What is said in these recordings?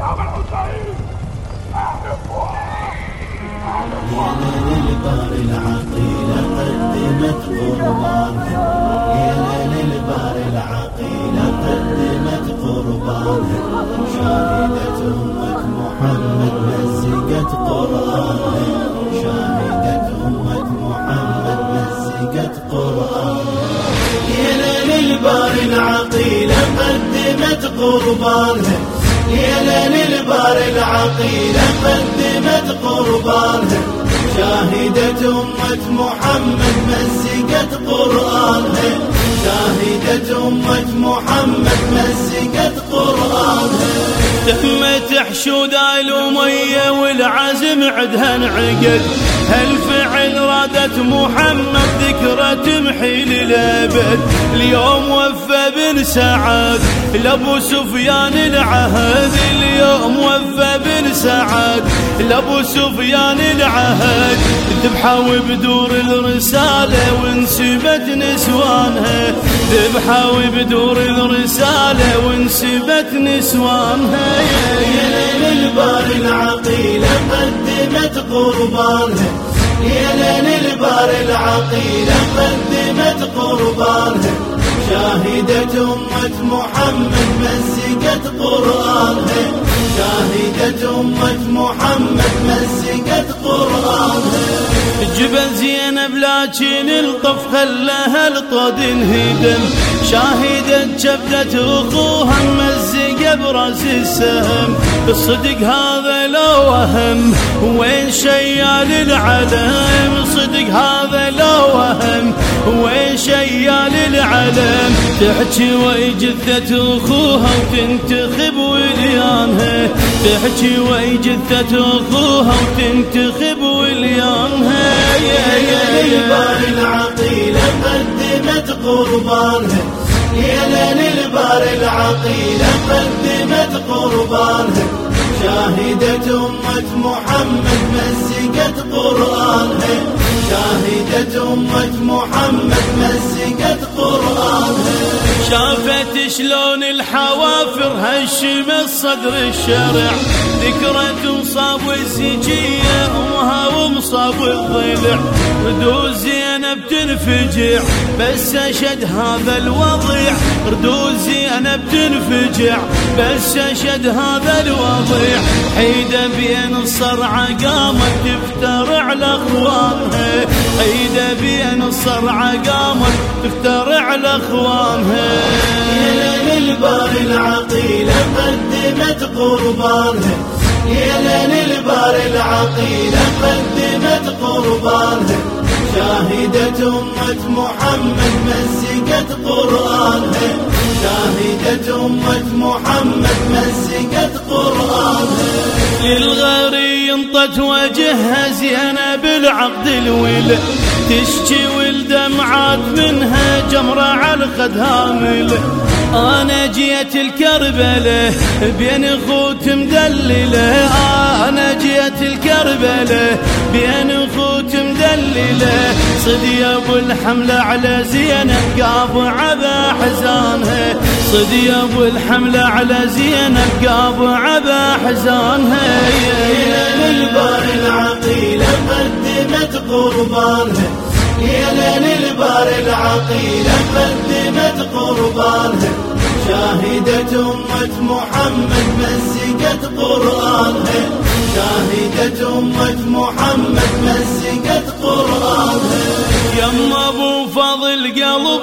ابو الحسين للبار العقيلة قدمت قربانها يا العقيلة قدمت قربانها شاهدة أمة محمد مزقت قرآنها شاهدة أمة محمد مزقت قرآنها يا للبار العقيلة قدمت قربانها يا للبار العقيلة قدمت قربانها شاهدة أمة محمد مزقت قرآنها شاهدة أمة محمد مزقت قرآنها تمت حشود آل أمية والعزم عدها انعقد هالفعل رادت محمد ذكرى تمحي للأبد اليوم وفى بن سعد. لأبو سفيان العهد اليوم وفى بن سعد. لأبو سفيان العهد ذبحوا بدور الرسالة وانسبت نسوانها ذبحوا بدور الرسالة وانسبت نسوانها يا للبار العقيلة قدمت قربانها. يا للبار العقيلة قدمت قربانها شاهدة أمة محمد مزقت قرآنها شاهدة أمة محمد مزقت قرآنها جبل زينب لكن الطف خلاها الطود انهدم. شاهدة جبلت اخوها مزق براس السهم. الصدق هذا لو وهم. وين شيال العلم صدق هذا لو وهم. وين شيال العلم تحكي وي جثة اخوها وتنتخب تحكي وي جثة أخوها وتنتخب وليانها يا يا يا العقيلة قدمت قربانها يا للبار العقيلة قدمت قربانها شاهدة أمة محمد مزقت قرآنها شاهدة أمة محمد مزقت قرآنها شافت شلون الحوافر هشم الصدر الشرع. ذكرت مصاب الزكية أمها ومصاب الضلع. ردود زينب تنفجع بس أشد هذا الوضيع ردود زينب تنفجع بس أشد هذا الوضيع حيدة بين الصرعة قامت تفتر على اخوانها حيدة بين الصرعة قامت تفتر على اخوانها يا للبار العقيلة قدمت قربانها. يا للبار العقيلة قدمت قربانها. شاهدة أمة محمد مزقت قرآنها شاهدة أمة محمد مزقت قرآنها للغري ينطت وجهها زينب بالعقد الولد تشكي والدمعات منها جمرة على خدها مله أنا جيت الكربلة بين اخوت مدللة. أنا جيت الكربلة بين مدلله صدي أبو الحملة على زينب قابع بحزانها صدي أبو الحملة على زينب قابع بحزانها يا للبار العقيلة قدمت قربانها. يا للبار العقيلة قدمت قربانها. شاهدة أمة محمد مزقت قرآنها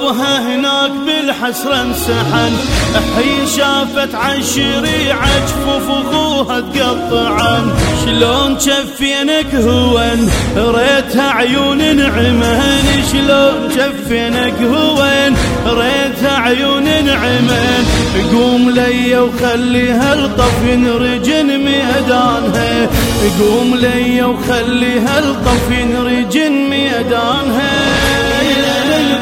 قلبها هناك بالحسرة انسحن. حين شافت عن شريعة جفوف اخوها تقطعن. شلون جفينك هون؟ ريتها عيون نعمان شلون جفينك هون؟ ريتها عيون نعمان قوم لي وخلي هالطف ينرجن ميدانها قوم لي وخلي هالطف ينرجن ميدانها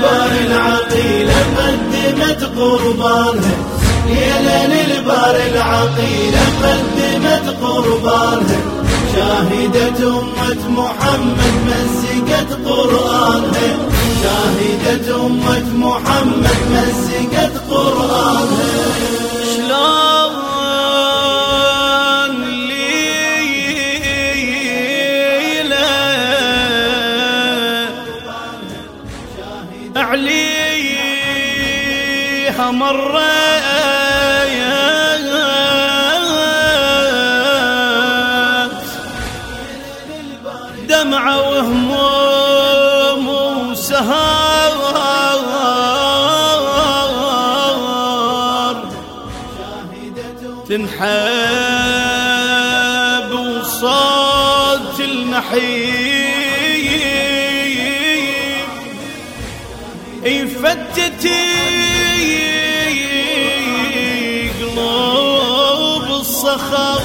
يا للبار العقيلة قدمت قربانها يا للبار العقيلة قدمت قربانها شاهدة أمة محمد مزقت قرآنها شاهدة أمة محمد مزقت قرآنها عليها مرة. دمعة وهموم وسهار. تنحب وصوت المحيط يفتتي قلوب الصخار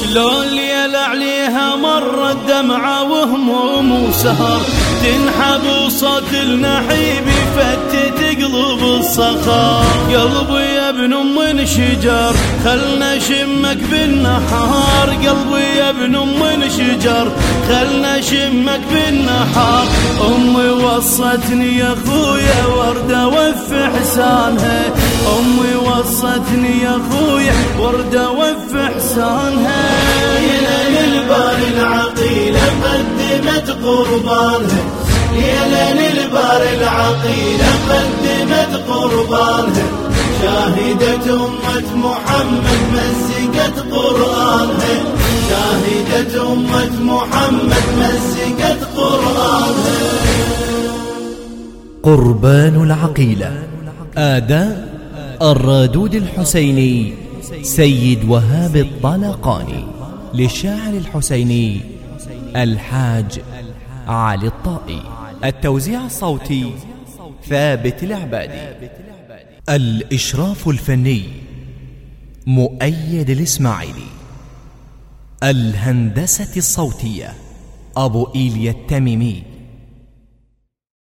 شلون ليلة عليها مرت دمعة وهموم وسهر. تنحب وصوت النحيب يفتت قلوب الصخر قلبي يا ابن ام شجر خلنا شمك بالنهار قلبي يا ابن ام شجر خلنا شمك بالنهار امي وصتني يا خويا ورده وف حسانها امي وصتني يا خويا ورده وف حسانها يا للبار العقيله قدمت قربانها ليلة للبار العقيلة قدمت قربانها شاهدة أمة محمد مزقت قرآنها شاهدة أمة محمد مزقت قرآنها قربان العقيلة. آداء الرادود الحسيني سيد وهاب الطلقاني للشاعر الحسيني الحاج علي الطائي. التوزيع الصوتي ثابت العبادي. الإشراف الفني مؤيد الإسماعيلي. الهندسة الصوتية أبو إيليا التميمي.